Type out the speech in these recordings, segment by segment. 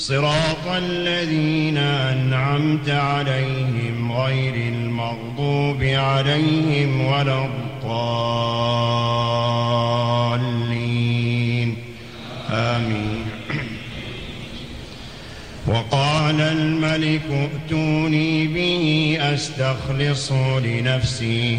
صراط الذين أنعمت عليهم غير المغضوب عليهم ولا الضالين. آمين. وقال الملك ائتوني به أستخلصه لنفسي.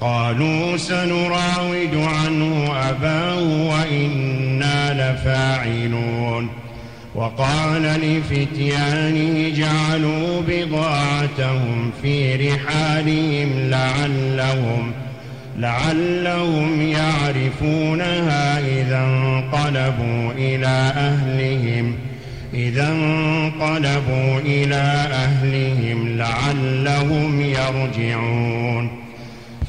قالوا سنراود عنه أباه وإنا لفاعلون. وقال لفتيانه جعلوا بضاعتهم في رحالهم لعلهم لعلهم يعرفونها إذا انقلبوا إلى أهلهم. إذا انقلبوا إلى أهلهم لعلهم يرجعون.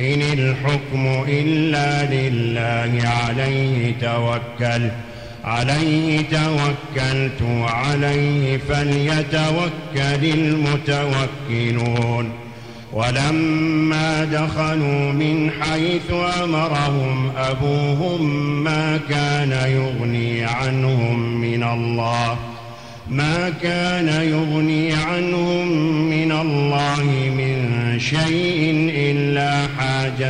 إن الحكم إلا لله عليه توكل عليه توكلت وعليه فليتوكل المتوكلون. ولما دخلوا من حيث أمرهم أبوهم ما كان يغني عنهم من الله ما كان يغني عنهم من الله من شيء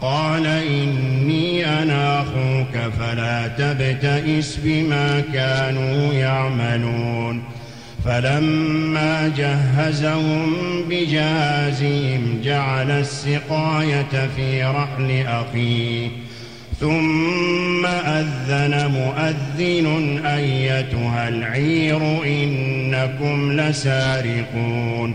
قال إني أنا أخوك فلا تبتئس بما كانوا يعملون. فلما جهزهم بجهازهم جعل السقاية في رحل أخيه. ثم أذن مؤذن أيتها العير إنكم لسارقون.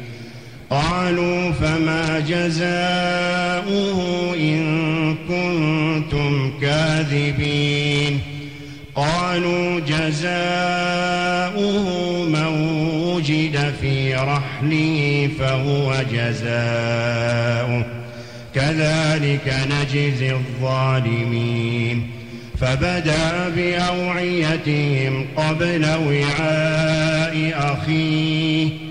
قالوا فما جزاؤه إن كنتم كاذبين قالوا جزاؤه من وجد في رحله فهو جزاؤه. كذلك نجزي الظالمين. فبدا بأوعيتهم قبل وعاء أخيه.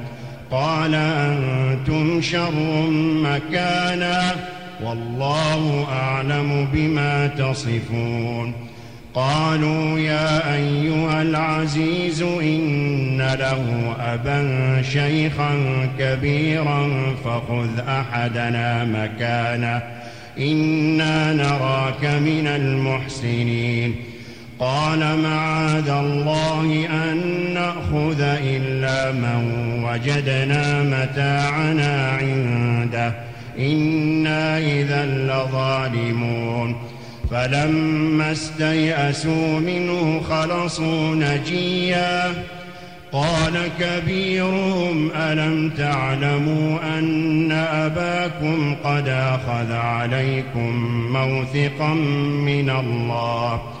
قال أنتم شر مكانا والله أعلم بما تصفون. قالوا يا أيها العزيز إن له أبا شيخا كبيرا فخذ أحدنا مكانه. إنا نراك من المحسنين. قال معاذ الله أن نأخذ إلا من وجدنا متاعنا عنده. إنا إذا لظالمون. فلما استيأسوا منه خلصوا نجيا. قال كبيرهم ألم تعلموا أن أباكم قد أخذ عليكم موثقا من الله ۖ؟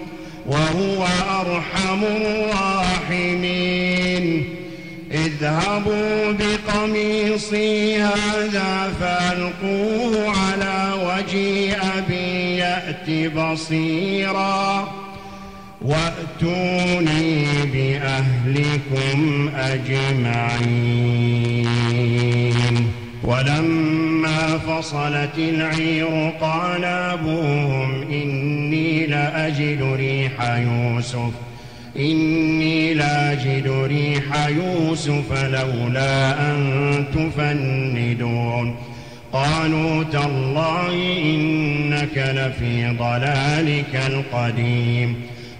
وهو أرحم الراحمين. اذهبوا بقميصي هذا فألقوه على وجه أبي يأت بصيرا. وأتوني بأهلكم أجمعين. ولما فصلت العير قال أبوهم إني لأجد ريح يوسف إني لأجد ريح يوسف لولا أن تفندون. قالوا تالله إنك لفي ضلالك القديم.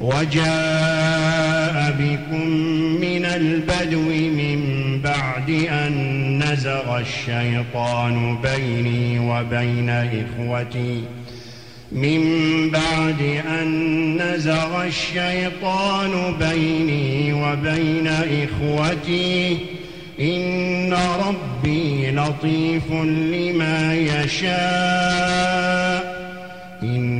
وجاء بكم من البدو من بعد أن نزغ الشيطان بيني وبين إخوتي. من بعد أن نزغ الشيطان بيني وبين إخوتي إن ربي لطيف لما يشاء. إنه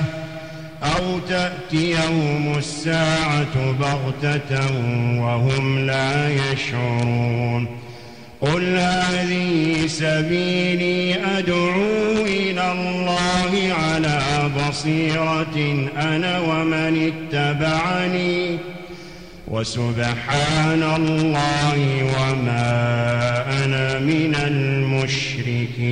أو تأتيهم الساعة بغتة وهم لا يشعرون قل هذه سبيلي أدعو إلى الله على بصيرة أنا ومن اتبعني وسبحان الله وما أنا من المشركين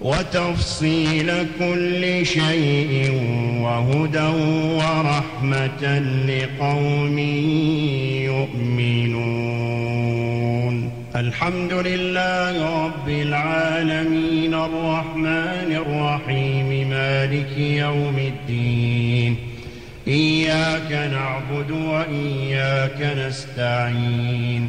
وتفصيل كل شيء وهدى ورحمة لقوم يؤمنون. الحمد لله رب العالمين الرحمن الرحيم مالك يوم الدين. إياك نعبد وإياك نستعين.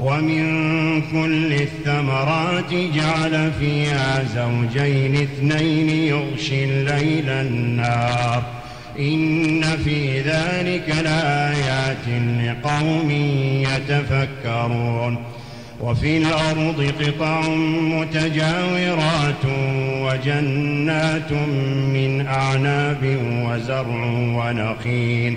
ومن كل الثمرات جعل فيها زوجين اثنين يغشي الليل النار إن في ذلك لآيات لقوم يتفكرون. وفي الأرض قطع متجاورات وجنات من أعناب وزرع ونخيل.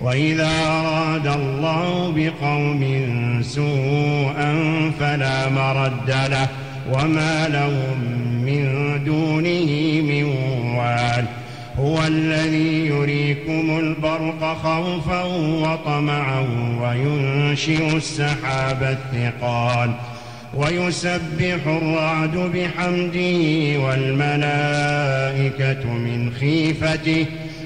وإذا أراد الله بقوم سوءا فلا مرد له وما لهم من دونه من وال. هو الذي يريكم البرق خوفا وطمعا وينشئ السحاب الثقال. ويسبح الرعد بحمده والملائكة من خيفته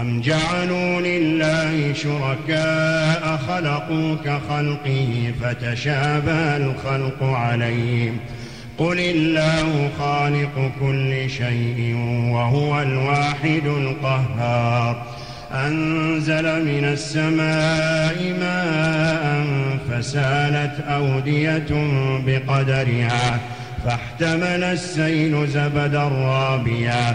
أم جعلوا لله شركاء خلقوا كخلقه فتشابه الخلق عليهم قل الله خالق كل شيء وهو الواحد القهار أنزل من السماء ماء فسالت أودية بقدرها فاحتمل السيل زبدا رابيا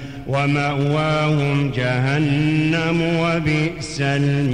ومأواهم جهنم وبئس المهاد.